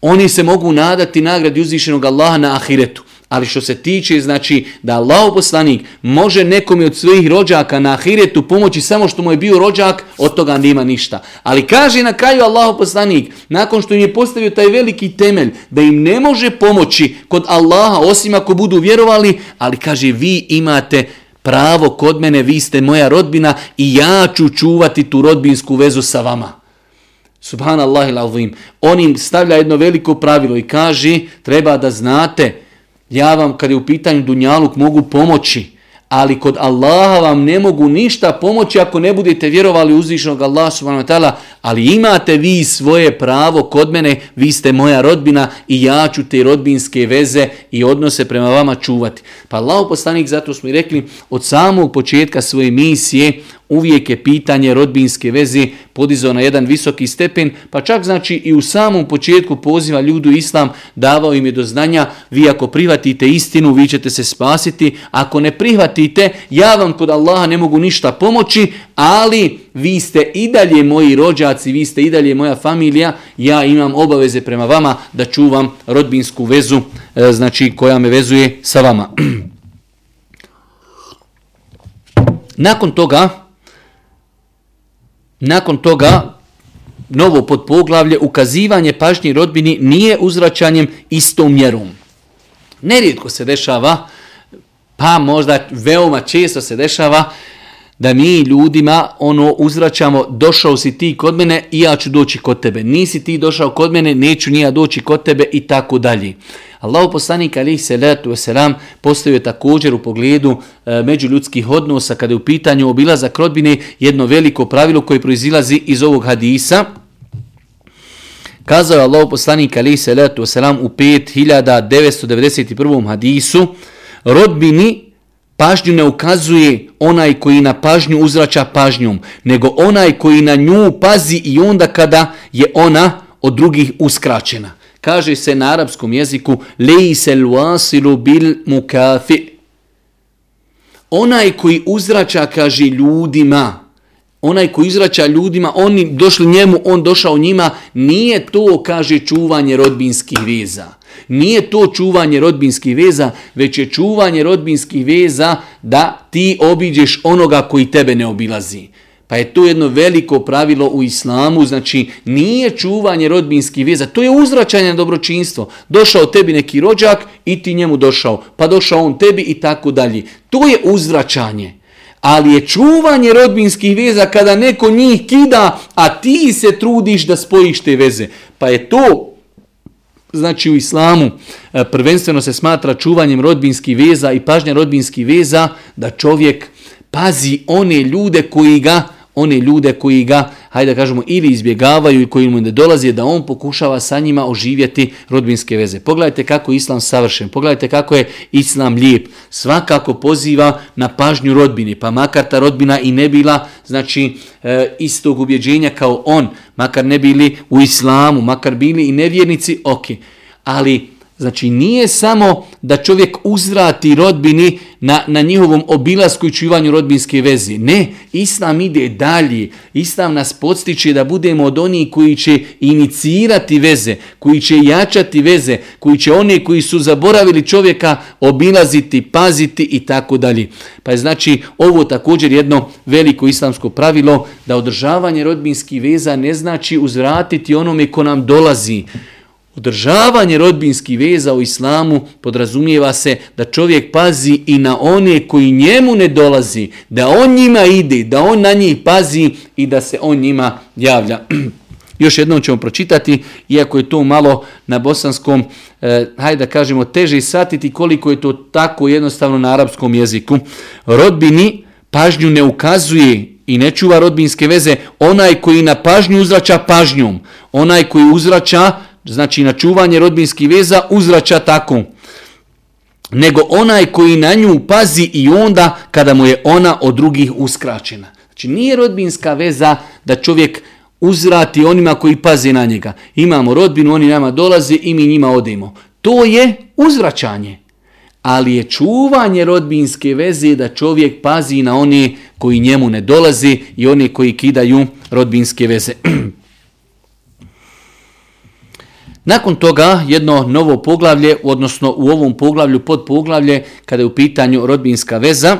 oni se mogu nadati nagradi uzvišenog Allaha na ahiretu. Ali što se tiče, znači, da Allah poslanik može nekom od svojih rođaka na ahiretu pomoći samo što mu je bio rođak, od toga nema ništa. Ali kaže na kraju Allah poslanik, nakon što im je postavio taj veliki temelj, da im ne može pomoći kod Allaha, osim ako budu vjerovali, ali kaže, vi imate pravo kod mene, vi ste moja rodbina i ja ću čuvati tu rodbinsku vezu sa vama. Subhanallah il On im stavlja jedno veliko pravilo i kaže, treba da znate, ja vam kad je u pitanju dunjaluk mogu pomoći, ali kod Allaha vam ne mogu ništa pomoći ako ne budete vjerovali uzvišenog Allaha subhanahu wa ta'ala, ali imate vi svoje pravo kod mene, vi ste moja rodbina i ja ću te rodbinske veze i odnose prema vama čuvati. Pa Allah poslanik, zato smo i rekli, od samog početka svoje misije uvijek je pitanje rodbinske veze podizao na jedan visoki stepen, pa čak znači i u samom početku poziva ljudu islam, davao im je do znanja, vi ako prihvatite istinu, vi ćete se spasiti, ako ne prihvatite, ja vam kod Allaha ne mogu ništa pomoći, ali vi ste i dalje moji rođaci, vi ste i dalje moja familija, ja imam obaveze prema vama da čuvam rodbinsku vezu, e, znači koja me vezuje sa vama. Nakon toga, Nakon toga, novo podpoglavlje, ukazivanje pažnji rodbini nije uzvraćanjem istom mjerom. Nerijetko se dešava, pa možda veoma često se dešava, da mi ljudima ono uzvraćamo, došao si ti kod mene i ja ću doći kod tebe. Nisi ti došao kod mene, neću ni ja doći kod tebe i tako dalje. Allahu poslanik alejhi salatu vesselam postavio također u pogledu e, međuljudskih odnosa kada je u pitanju obilazak rodbine jedno veliko pravilo koje proizilazi iz ovog hadisa. Kazao je Allahu poslanik alejhi salatu vesselam u 5991. hadisu rodbini pažnju ne ukazuje onaj koji na pažnju uzrača pažnjom, nego onaj koji na nju pazi i onda kada je ona od drugih uskraćena. Kaže se na arapskom jeziku lejse wasilu bil mukafi. Onaj koji uzrača, kaže ljudima, onaj ko izraća ljudima, oni došli njemu, on došao njima, nije to, kaže, čuvanje rodbinskih veza. Nije to čuvanje rodbinskih veza, već je čuvanje rodbinskih veza da ti obiđeš onoga koji tebe ne obilazi. Pa je to jedno veliko pravilo u islamu, znači nije čuvanje rodbinskih veza, to je uzračanje na dobročinstvo. Došao tebi neki rođak i ti njemu došao, pa došao on tebi i tako dalje. To je uzvraćanje ali je čuvanje rodbinskih veza kada neko njih kida, a ti se trudiš da spojiš te veze. Pa je to, znači u islamu, e, prvenstveno se smatra čuvanjem rodbinskih veza i pažnja rodbinskih veza, da čovjek pazi one ljude koji ga one ljude koji ga, hajde da kažemo, ili izbjegavaju i koji mu ne dolazi, da on pokušava sa njima oživjeti rodbinske veze. Pogledajte kako je Islam savršen, pogledajte kako je Islam lijep. Svakako poziva na pažnju rodbini, pa makar ta rodbina i ne bila, znači, e, istog ubjeđenja kao on, makar ne bili u Islamu, makar bili i nevjernici, ok. Ali Znači nije samo da čovjek uzvrati rodbini na, na njihovom obilasku i čuvanju rodbinske veze. Ne, Islam ide dalje. Islam nas podstiče da budemo od onih koji će inicirati veze, koji će jačati veze, koji će one koji su zaboravili čovjeka obilaziti, paziti i tako dalje. Pa je znači ovo također jedno veliko islamsko pravilo da održavanje rodbinskih veza ne znači uzvratiti onome ko nam dolazi. Održavanje rodbinskih veza u islamu podrazumijeva se da čovjek pazi i na one koji njemu ne dolazi, da on njima ide, da on na njih pazi i da se on njima javlja. Još jednom ćemo pročitati, iako je to malo na bosanskom, eh, hajde da kažemo, teže satiti koliko je to tako jednostavno na arapskom jeziku. Rodbini pažnju ne ukazuje i ne čuva rodbinske veze onaj koji na pažnju uzrača pažnjom, onaj koji uzrača znači na čuvanje rodbinskih veza uzrača tako nego onaj koji na nju pazi i onda kada mu je ona od drugih uskraćena. Znači nije rodbinska veza da čovjek uzrati onima koji paze na njega. Imamo rodbinu, oni nama dolaze i mi njima odemo. To je uzvraćanje. Ali je čuvanje rodbinske veze da čovjek pazi na one koji njemu ne dolaze i one koji kidaju rodbinske veze. Nakon toga jedno novo poglavlje, odnosno u ovom poglavlju pod poglavlje, kada je u pitanju rodbinska veza,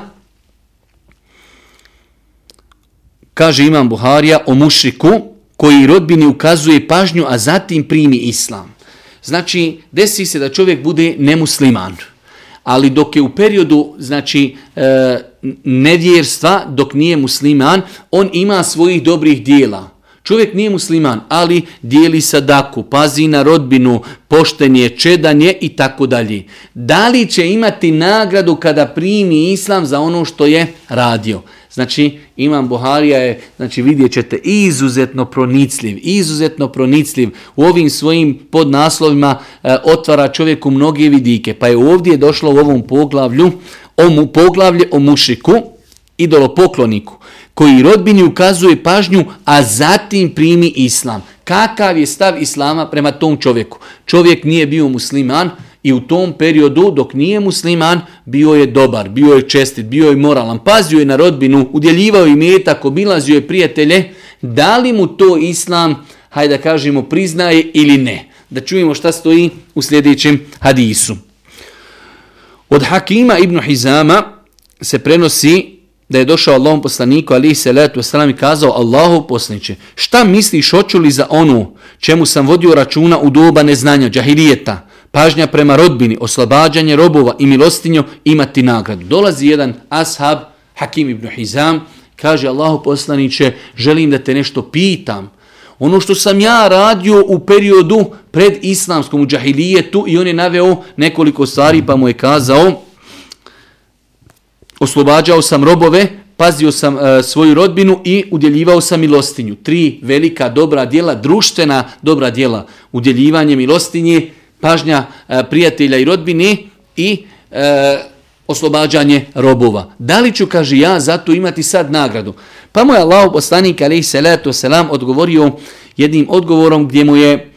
kaže Imam Buharija o mušiku koji rodbini ukazuje pažnju, a zatim primi islam. Znači, desi se da čovjek bude nemusliman, ali dok je u periodu znači, e, nevjerstva, dok nije musliman, on ima svojih dobrih dijela. Čovjek nije musliman, ali dijeli sadaku, pazi na rodbinu, poštenje, čedanje i tako dalje. Da li će imati nagradu kada primi islam za ono što je radio? Znači, Imam Buharija je, znači vidjet ćete, izuzetno pronicljiv, izuzetno pronicljiv. U ovim svojim podnaslovima e, otvara čovjeku mnoge vidike. Pa je ovdje došlo u ovom poglavlju, o mu, poglavlje o mušiku, idolopokloniku koji rodbini ukazuje pažnju, a zatim primi islam. Kakav je stav islama prema tom čovjeku? Čovjek nije bio musliman i u tom periodu dok nije musliman bio je dobar, bio je čestit, bio je moralan, pazio je na rodbinu, udjeljivao i metak, obilazio je prijatelje. Da li mu to islam, hajde da kažemo, priznaje ili ne? Da čujemo šta stoji u sljedećem hadisu. Od Hakima ibn Hizama se prenosi da je došao Allahom poslaniku alihi salatu wasalam i kazao Allahu poslaniće, šta misliš hoću li za onu čemu sam vodio računa u doba neznanja, džahilijeta, pažnja prema rodbini, oslobađanje robova i milostinjo imati nagradu. Dolazi jedan ashab, Hakim ibn Hizam, kaže Allahu poslaniće, želim da te nešto pitam. Ono što sam ja radio u periodu pred islamskom u džahilijetu i on je naveo nekoliko stvari pa mu je kazao, oslobađao sam robove, pazio sam e, svoju rodbinu i udjeljivao sam milostinju. Tri velika dobra djela, društvena dobra djela, udjeljivanje milostinje, pažnja e, prijatelja i rodbine i e, oslobađanje robova. Da li ću, kaže ja, zato imati sad nagradu? Pa mu je Allah poslanik, alaih salatu selam, odgovorio jednim odgovorom gdje mu je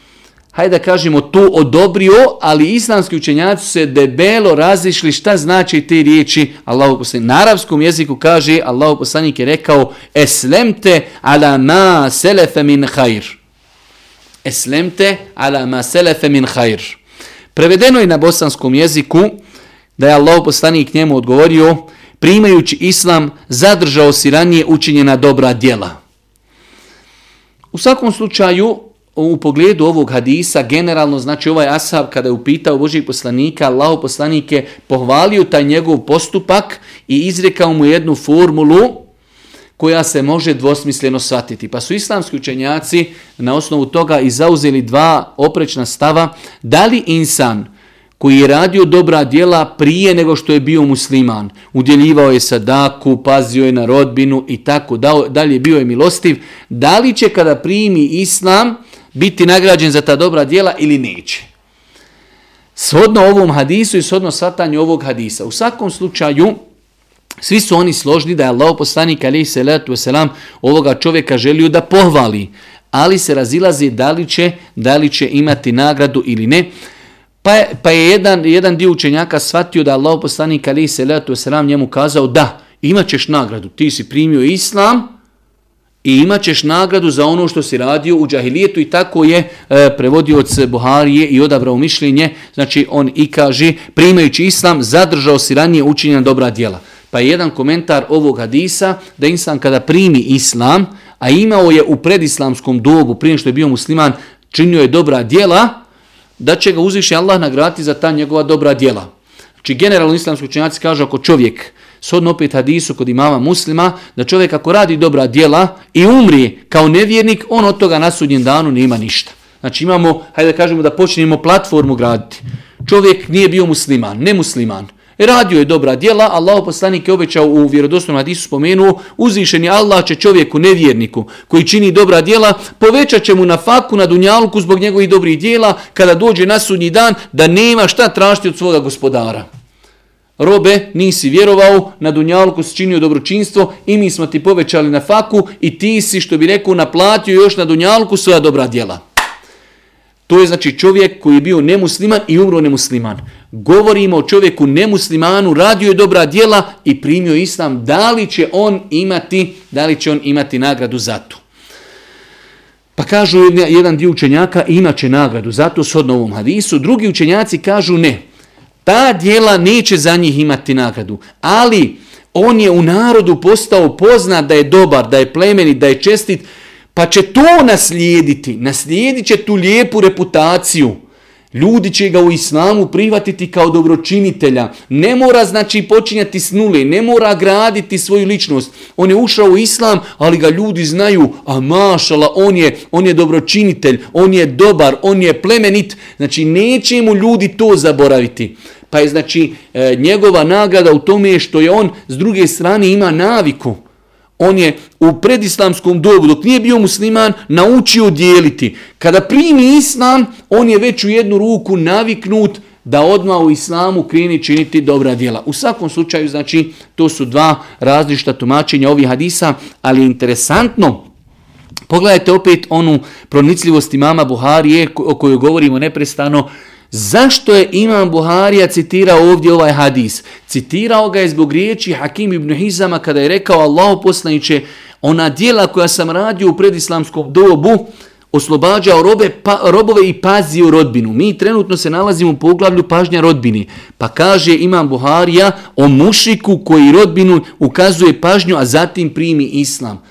hajde da kažemo, to odobrio, ali islamski učenjaci se debelo razišli šta znači te riječi Allahu poslanik. Na arapskom jeziku kaže, Allahu poslanik je rekao, eslemte ala ma selefe min hajr. Eslemte ala ma selefe min hajr. Prevedeno je na bosanskom jeziku da je Allahu poslanik njemu odgovorio, primajući islam, zadržao si ranije učinjena dobra djela. U svakom slučaju, u pogledu ovog hadisa, generalno, znači ovaj ashab kada je upitao Božih poslanika, Allah poslanike pohvalio taj njegov postupak i izrekao mu jednu formulu koja se može dvosmisleno shvatiti. Pa su islamski učenjaci na osnovu toga i zauzeli dva oprečna stava. Da li insan koji je radio dobra djela prije nego što je bio musliman, udjeljivao je sadaku, pazio je na rodbinu i tako dalje, bio je milostiv, da li će kada primi islam, biti nagrađen za ta dobra dijela ili neće. Shodno ovom hadisu i shodno satanju ovog hadisa. U svakom slučaju, svi su oni složni da je Allah poslanik ali salatu wasalam ovoga čovjeka želio da pohvali, ali se razilazi da li će, da li će imati nagradu ili ne. Pa je, pa je jedan, jedan dio učenjaka shvatio da Allah poslanik ali salatu wasalam njemu kazao da imat ćeš nagradu, ti si primio islam, i imat ćeš nagradu za ono što si radio u džahilijetu i tako je e, prevodioc Buharije i odabrao mišljenje, znači on i kaže primajući islam zadržao si ranije učinjena dobra djela. Pa je jedan komentar ovog hadisa da insan kada primi islam, a imao je u predislamskom dobu prije što je bio musliman, činio je dobra djela, da će ga uzviši Allah nagrati za ta njegova dobra djela. Znači generalno islamski učenjaci kažu ako čovjek Sodno opet hadisu kod imama muslima, da čovjek ako radi dobra djela i umri kao nevjernik, on od toga na sudnjem danu nema ništa. Znači imamo, hajde da kažemo da počnemo platformu graditi. Čovjek nije bio musliman, ne musliman. E, radio je dobra djela, Allah poslanik je obećao u vjerodostojnom hadisu spomenuo, uzvišeni Allah će čovjeku, nevjerniku, koji čini dobra djela, povećat će mu na faku, na dunjalku zbog njegovih dobrih djela, kada dođe na sudnji dan, da nema šta tražiti od svoga gospodara robe, nisi vjerovao, na Dunjalku si činio dobročinstvo i mi smo ti povećali na faku i ti si, što bi rekao, naplatio još na Dunjalku svoja dobra djela. To je znači čovjek koji je bio nemusliman i umro nemusliman. Govorimo o čovjeku nemuslimanu, radio je dobra djela i primio islam. Da li će on imati, da li će on imati nagradu za to? Pa kažu jedan dio učenjaka imaće nagradu zato shodno ovom hadisu. Drugi učenjaci kažu ne ta dijela neće za njih imati nagradu. Ali on je u narodu postao poznat da je dobar, da je plemenit, da je čestit, pa će to naslijediti. Naslijedit će tu lijepu reputaciju. Ljudi će ga u islamu prihvatiti kao dobročinitelja. Ne mora znači počinjati s nule, ne mora graditi svoju ličnost. On je ušao u islam, ali ga ljudi znaju, a mašala, on je, on je dobročinitelj, on je dobar, on je plemenit. Znači neće mu ljudi to zaboraviti. Pa je znači e, njegova nagrada u tome što je on s druge strane ima naviku. On je u predislamskom dobu, dok nije bio musliman, naučio dijeliti. Kada primi islam, on je već u jednu ruku naviknut da odmah u islamu kreni činiti dobra djela. U svakom slučaju, znači, to su dva različita tumačenja ovih hadisa, ali je interesantno, pogledajte opet onu pronicljivost imama Buharije o kojoj govorimo neprestano, Zašto je Imam Buharija citirao ovdje ovaj hadis? Citirao ga je zbog riječi Hakim ibn Hizama kada je rekao Allahu poslaniće ona dijela koja sam radio u predislamskom dobu oslobađao robe, pa, robove i pazio rodbinu. Mi trenutno se nalazimo u poglavlju pažnja rodbini. Pa kaže Imam Buharija o mušiku koji rodbinu ukazuje pažnju, a zatim primi islam.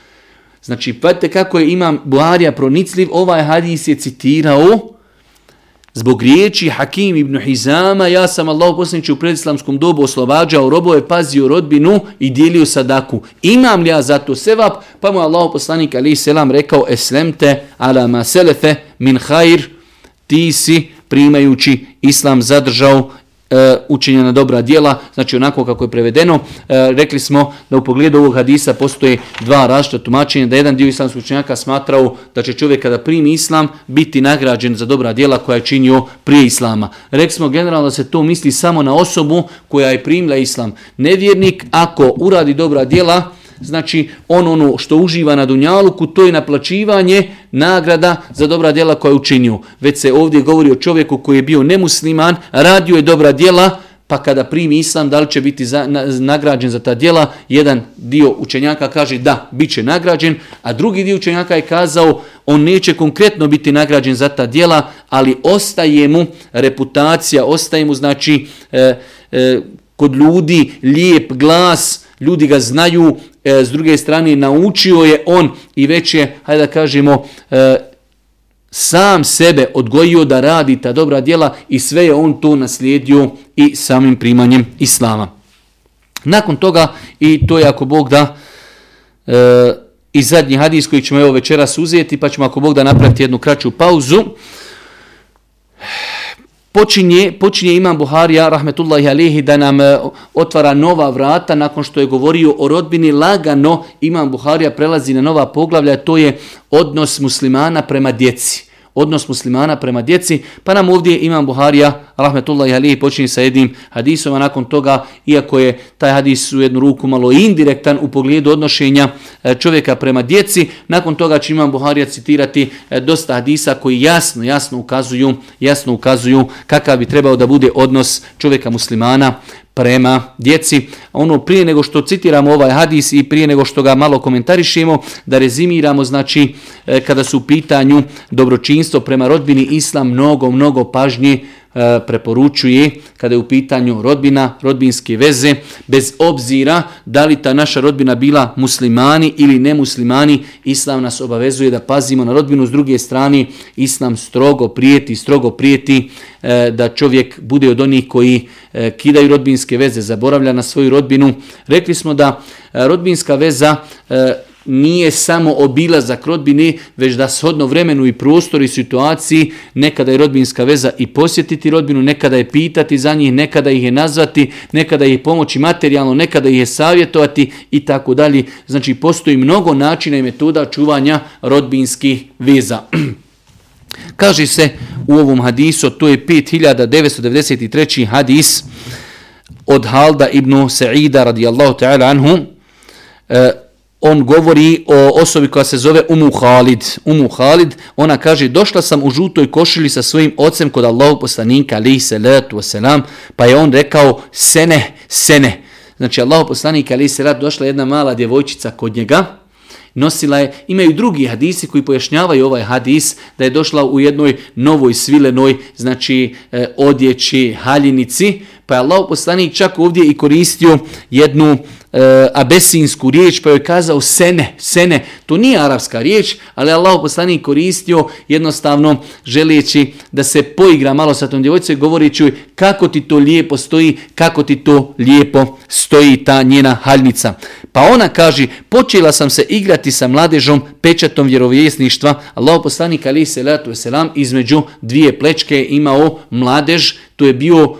Znači, pazite kako je Imam Buharija pronicljiv, ovaj hadis je citirao Zbog riječi Hakim ibn Hizama, ja sam Allah posljednici u predislamskom dobu oslobađao robove, pazio rodbinu i dijelio sadaku. Imam li ja za to sevap? Pa mu Allah poslanik ali selam rekao, eslemte ala ma selefe min hajr, ti si primajući islam zadržao e, učinjena dobra djela, znači onako kako je prevedeno. E, rekli smo da u pogledu ovog hadisa postoje dva različita tumačenja, da jedan dio islamskog učenjaka smatrao da će čovjek kada primi islam biti nagrađen za dobra djela koja je činio prije islama. Rekli smo generalno da se to misli samo na osobu koja je primila islam. Nevjernik ako uradi dobra djela, znači on ono što uživa na Dunjaluku, to je naplaćivanje nagrada za dobra djela koja je učinio. Već se ovdje govori o čovjeku koji je bio nemusliman, radio je dobra djela, pa kada primi islam, da li će biti za, na, nagrađen za ta djela, jedan dio učenjaka kaže da, bit će nagrađen, a drugi dio učenjaka je kazao on neće konkretno biti nagrađen za ta djela, ali ostaje mu reputacija, ostaje mu znači e, e, kod ljudi lijep glas, ljudi ga znaju, e, s druge strane naučio je on i već je, hajde da kažemo, e, sam sebe odgojio da radi ta dobra djela i sve je on to naslijedio i samim primanjem Islama. Nakon toga, i to je ako Bog da, e, i zadnji hadis koji ćemo evo večeras uzeti, pa ćemo ako Bog da napraviti jednu kraću pauzu, počinje, počinje Imam Buharija, rahmetullahi alihi, da nam e, otvara nova vrata nakon što je govorio o rodbini. Lagano Imam Buharija prelazi na nova poglavlja, to je odnos muslimana prema djeci odnos muslimana prema djeci, pa nam ovdje Imam Buharija, rahmetullahi alihi, počinje sa jednim hadisom, a nakon toga, iako je taj hadis u jednu ruku malo indirektan u pogledu odnošenja e, čovjeka prema djeci, nakon toga će Imam Buharija citirati e, dosta hadisa koji jasno, jasno ukazuju, jasno ukazuju kakav bi trebao da bude odnos čovjeka muslimana prema djeci. Ono prije nego što citiramo ovaj hadis i prije nego što ga malo komentarišemo, da rezimiramo, znači e, kada su u pitanju dobročinstvo prema rodbini, islam mnogo, mnogo pažnje E, preporučuje kada je u pitanju rodbina, rodbinske veze, bez obzira da li ta naša rodbina bila muslimani ili nemuslimani, Islam nas obavezuje da pazimo na rodbinu. S druge strane, Islam strogo prijeti, strogo prijeti e, da čovjek bude od onih koji e, kidaju rodbinske veze, zaboravlja na svoju rodbinu. Rekli smo da e, rodbinska veza e, nije samo obilazak rodbine, već da shodno vremenu i prostoru i situaciji nekada je rodbinska veza i posjetiti rodbinu, nekada je pitati za njih, nekada ih je nazvati, nekada ih pomoći materijalno, nekada ih je savjetovati i tako dalje. Znači postoji mnogo načina i metoda čuvanja rodbinskih veza. Kaže se u ovom hadisu, to je 5993. hadis od Halda ibn Sa'ida radijallahu ta'ala anhu, e, on govori o osobi koja se zove Umu Khalid. Umu Khalid, ona kaže, došla sam u žutoj košili sa svojim ocem kod Allahog poslanika, alihi salatu wasalam, pa je on rekao, sene, sene. Znači, Allahog poslanika, alihi salatu, došla jedna mala djevojčica kod njega, nosila je, imaju drugi hadisi koji pojašnjavaju ovaj hadis, da je došla u jednoj novoj svilenoj, znači, e, odjeći, haljinici, pa je Allah poslanik čak ovdje i koristio jednu e, abesinsku riječ, pa joj kazao sene, sene. To nije arapska riječ, ali Allah poslanik koristio jednostavno želeći da se poigra malo sa tom djevojicom govoreći kako ti to lijepo stoji, kako ti to lijepo stoji ta njena haljnica. Pa ona kaže, počela sam se igrati sa mladežom pečatom vjerovjesništva. Allah poslanik ali se letu selam između dvije plečke imao mladež, to je bio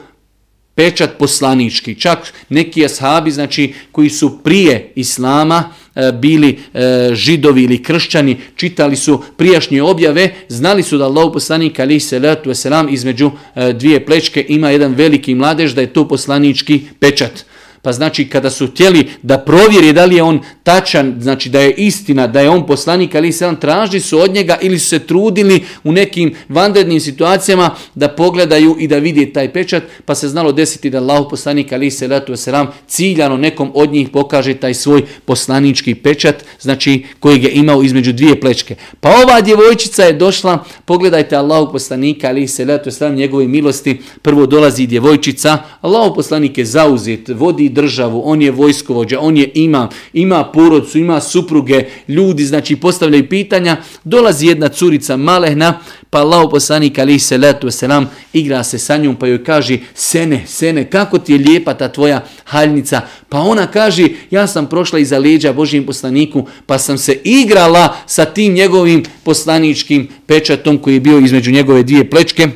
pečat poslanički. Čak neki ashabi, znači, koji su prije islama e, bili e, židovi ili kršćani, čitali su prijašnje objave, znali su da Allah poslanik ali se letu selam između e, dvije plečke ima jedan veliki mladež da je to poslanički pečat. Pa znači kada su htjeli da provjeri da li je on tačan, znači da je istina, da je on poslanik, ali se on traži su od njega ili su se trudili u nekim vanrednim situacijama da pogledaju i da vidi taj pečat, pa se znalo desiti da Allah poslanik ali se ratu selam ciljano nekom od njih pokaže taj svoj poslanički pečat, znači koji je imao između dvije plečke. Pa ova djevojčica je došla, pogledajte Allah poslanika ali se ratu selam njegove milosti, prvo dolazi djevojčica, Allah poslanik je zauzet, vodi državu, on je vojskovođa, on je imam, ima porodcu, ima supruge, ljudi, znači postavljaju pitanja, dolazi jedna curica malehna, pa Allah poslanik ali se letu selam igra se sa njom pa joj kaže sene, sene, kako ti je lijepa ta tvoja haljnica? Pa ona kaže ja sam prošla iza leđa Božijem poslaniku pa sam se igrala sa tim njegovim poslaničkim pečatom koji je bio između njegove dvije plečke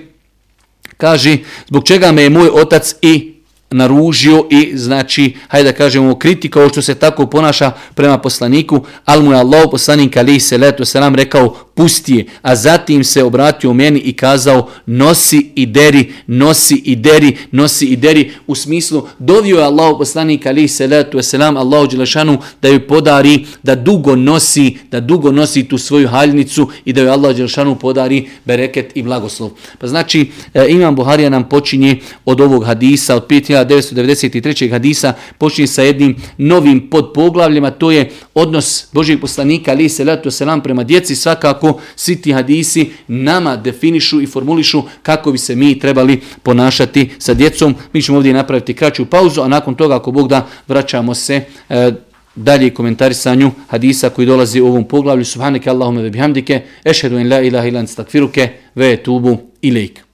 kaže, zbog čega me je moj otac i naružio i znači, hajde da kažemo, kritikao što se tako ponaša prema poslaniku, ali mu je Allah poslanik ali se letu selam rekao pusti je, a zatim se obratio meni i kazao nosi i deri, nosi i deri, nosi i deri, u smislu dovio je Allah poslanik ali se letu selam Allahu Đelešanu da joj podari da dugo nosi, da dugo nosi tu svoju haljnicu i da joj Allah Đelešanu podari bereket i blagoslov. Pa znači, e, Imam Buharija nam počinje od ovog hadisa, od 5993. hadisa, počinje sa jednim novim podpoglavljima, to je odnos Božijeg poslanika ali se letu selam prema djeci, svakako svi ti hadisi nama definišu i formulišu kako bi se mi trebali ponašati sa djecom. Mi ćemo ovdje napraviti kraću pauzu, a nakon toga, ako Bog da, vraćamo se e, dalje komentarisanju hadisa koji dolazi u ovom poglavlju. Subhaneke Allahume ve bihamdike, ešhedu en la ilaha ilan stakfiruke, ve tubu ilaik.